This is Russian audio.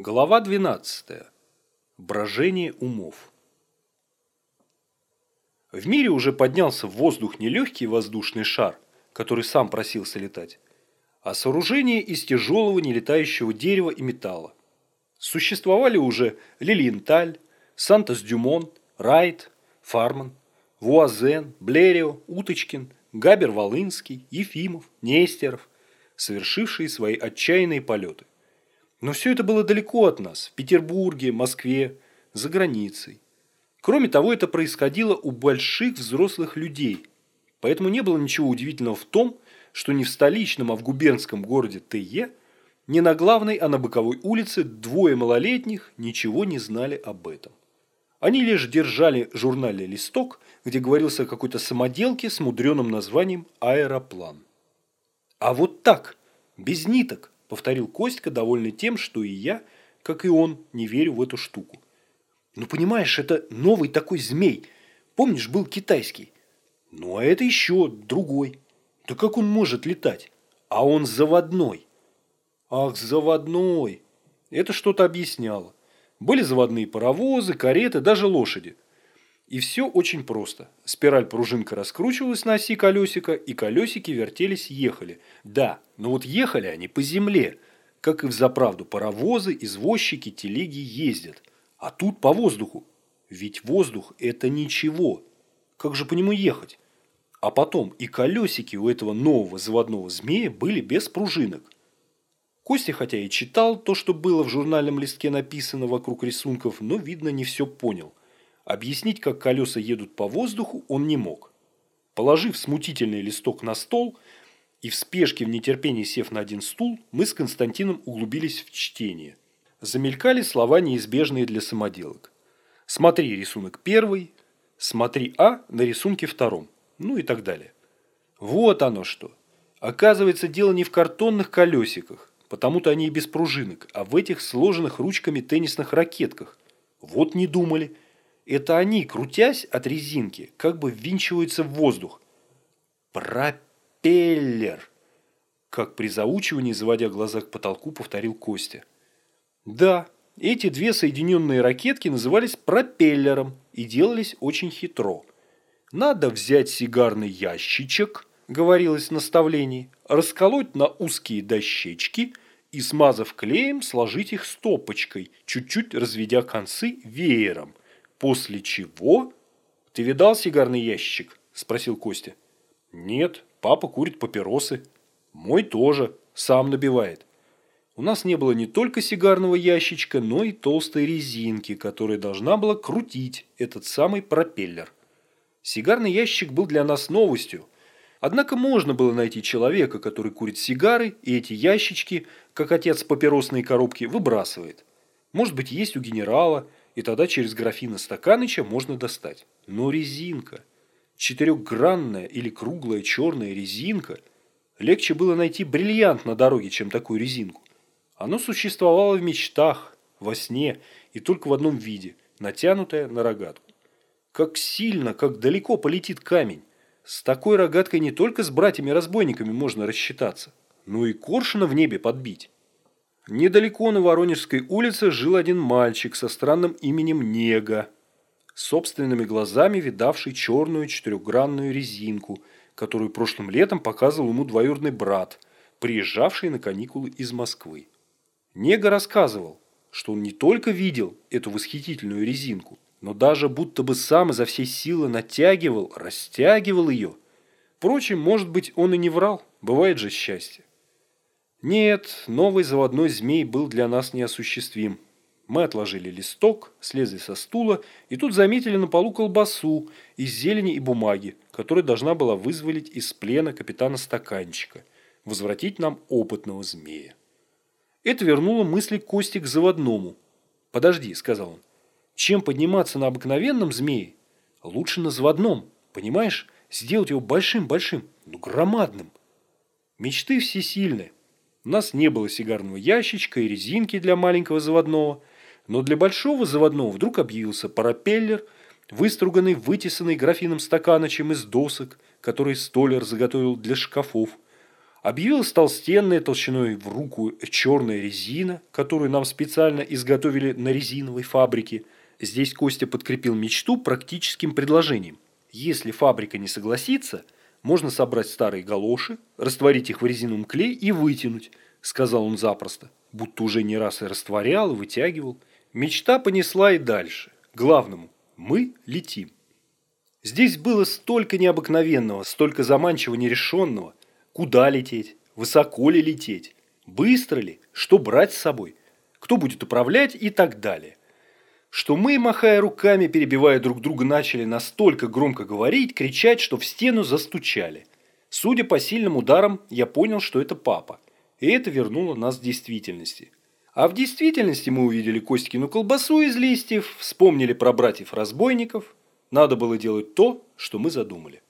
Глава 12. Брожение умов. В мире уже поднялся в воздух не легкий воздушный шар, который сам просился летать, а сооружение из тяжелого нелетающего дерева и металла. Существовали уже Лилиенталь, Сантос-Дюмон, Райт, Фарман, Вуазен, Блерио, Уточкин, Габер-Волынский, Ефимов, Нестеров, совершившие свои отчаянные полеты. Но все это было далеко от нас, в Петербурге, Москве, за границей. Кроме того, это происходило у больших взрослых людей. Поэтому не было ничего удивительного в том, что не в столичном, а в губернском городе Т.Е., не на главной, а на боковой улице двое малолетних ничего не знали об этом. Они лишь держали журнальный листок, где говорился о какой-то самоделке с мудреным названием «Аэроплан». А вот так, без ниток, – повторил Костька, довольный тем, что и я, как и он, не верю в эту штуку. «Ну, понимаешь, это новый такой змей. Помнишь, был китайский? Ну, а это еще другой. Да как он может летать? А он заводной». «Ах, заводной!» Это что-то объясняло. Были заводные паровозы, кареты, даже лошади. И все очень просто. Спираль-пружинка раскручивалась на оси колесика, и колесики вертелись-ехали. Да, но вот ехали они по земле. Как и в заправду паровозы, извозчики, телеги ездят. А тут по воздуху. Ведь воздух – это ничего. Как же по нему ехать? А потом и колесики у этого нового заводного змея были без пружинок. Костя хотя и читал то, что было в журнальном листке написано вокруг рисунков, но, видно, не все понял. Объяснить, как колеса едут по воздуху, он не мог. Положив смутительный листок на стол и в спешке в нетерпении сев на один стул, мы с Константином углубились в чтение. Замелькали слова, неизбежные для самоделок. Смотри рисунок первый, смотри А на рисунке втором, ну и так далее. Вот оно что. Оказывается, дело не в картонных колесиках, потому-то они и без пружинок, а в этих сложенных ручками теннисных ракетках. Вот не думали – это они, крутясь от резинки, как бы ввинчиваются в воздух. Пропеллер! Как при заучивании, заводя глаза к потолку, повторил Костя. Да, эти две соединенные ракетки назывались пропеллером и делались очень хитро. Надо взять сигарный ящичек, говорилось в наставлении, расколоть на узкие дощечки и, смазав клеем, сложить их стопочкой, чуть-чуть разведя концы веером. После чего? Ты видал сигарный ящик? Спросил Костя. Нет, папа курит папиросы. Мой тоже, сам набивает. У нас не было не только сигарного ящичка, но и толстой резинки, которая должна была крутить этот самый пропеллер. Сигарный ящик был для нас новостью. Однако можно было найти человека, который курит сигары, и эти ящички, как отец папиросные коробки, выбрасывает. Может быть, есть у генерала – и тогда через графина стаканыча можно достать. Но резинка, четырехгранная или круглая черная резинка, легче было найти бриллиант на дороге, чем такую резинку. Оно существовало в мечтах, во сне и только в одном виде, натянутое на рогатку. Как сильно, как далеко полетит камень. С такой рогаткой не только с братьями-разбойниками можно рассчитаться, но и коршуна в небе подбить. Недалеко на Воронежской улице жил один мальчик со странным именем Нега, собственными глазами видавший черную четырехгранную резинку, которую прошлым летом показывал ему двоюродный брат, приезжавший на каникулы из Москвы. Нега рассказывал, что он не только видел эту восхитительную резинку, но даже будто бы сам изо всей силы натягивал, растягивал ее. Впрочем, может быть, он и не врал, бывает же счастье. Нет, новый заводной змей был для нас неосуществим. Мы отложили листок, слезли со стула и тут заметили на полу колбасу из зелени и бумаги, которая должна была вызволить из плена капитана стаканчика, возвратить нам опытного змея. Это вернуло мысли Кости к заводному. «Подожди», — сказал он, — «чем подниматься на обыкновенном змее? Лучше на заводном, понимаешь? Сделать его большим-большим, ну громадным». Мечты всесильны, у нас не было сигарного ящичка и резинки для маленького заводного, но для большого заводного вдруг объявился пропеллер, выструганный, вытесанный графином стаканочем из досок, который столер заготовил для шкафов. Объявилась толстенная толщиной в руку черная резина, которую нам специально изготовили на резиновой фабрике. Здесь Костя подкрепил мечту практическим предложением. Если фабрика не согласится, можно собрать старые галоши, растворить их в резиновом клей и вытянуть, сказал он запросто, будто уже не раз и растворял, и вытягивал. Мечта понесла и дальше. Главному – мы летим. Здесь было столько необыкновенного, столько заманчиво нерешенного. Куда лететь? Высоко ли лететь? Быстро ли? Что брать с собой? Кто будет управлять и так далее. Что мы, махая руками, перебивая друг друга, начали настолько громко говорить, кричать, что в стену застучали. Судя по сильным ударам, я понял, что это папа. И это вернуло нас к действительности. А в действительности мы увидели Костькину колбасу из листьев, вспомнили про братьев-разбойников. Надо было делать то, что мы задумали.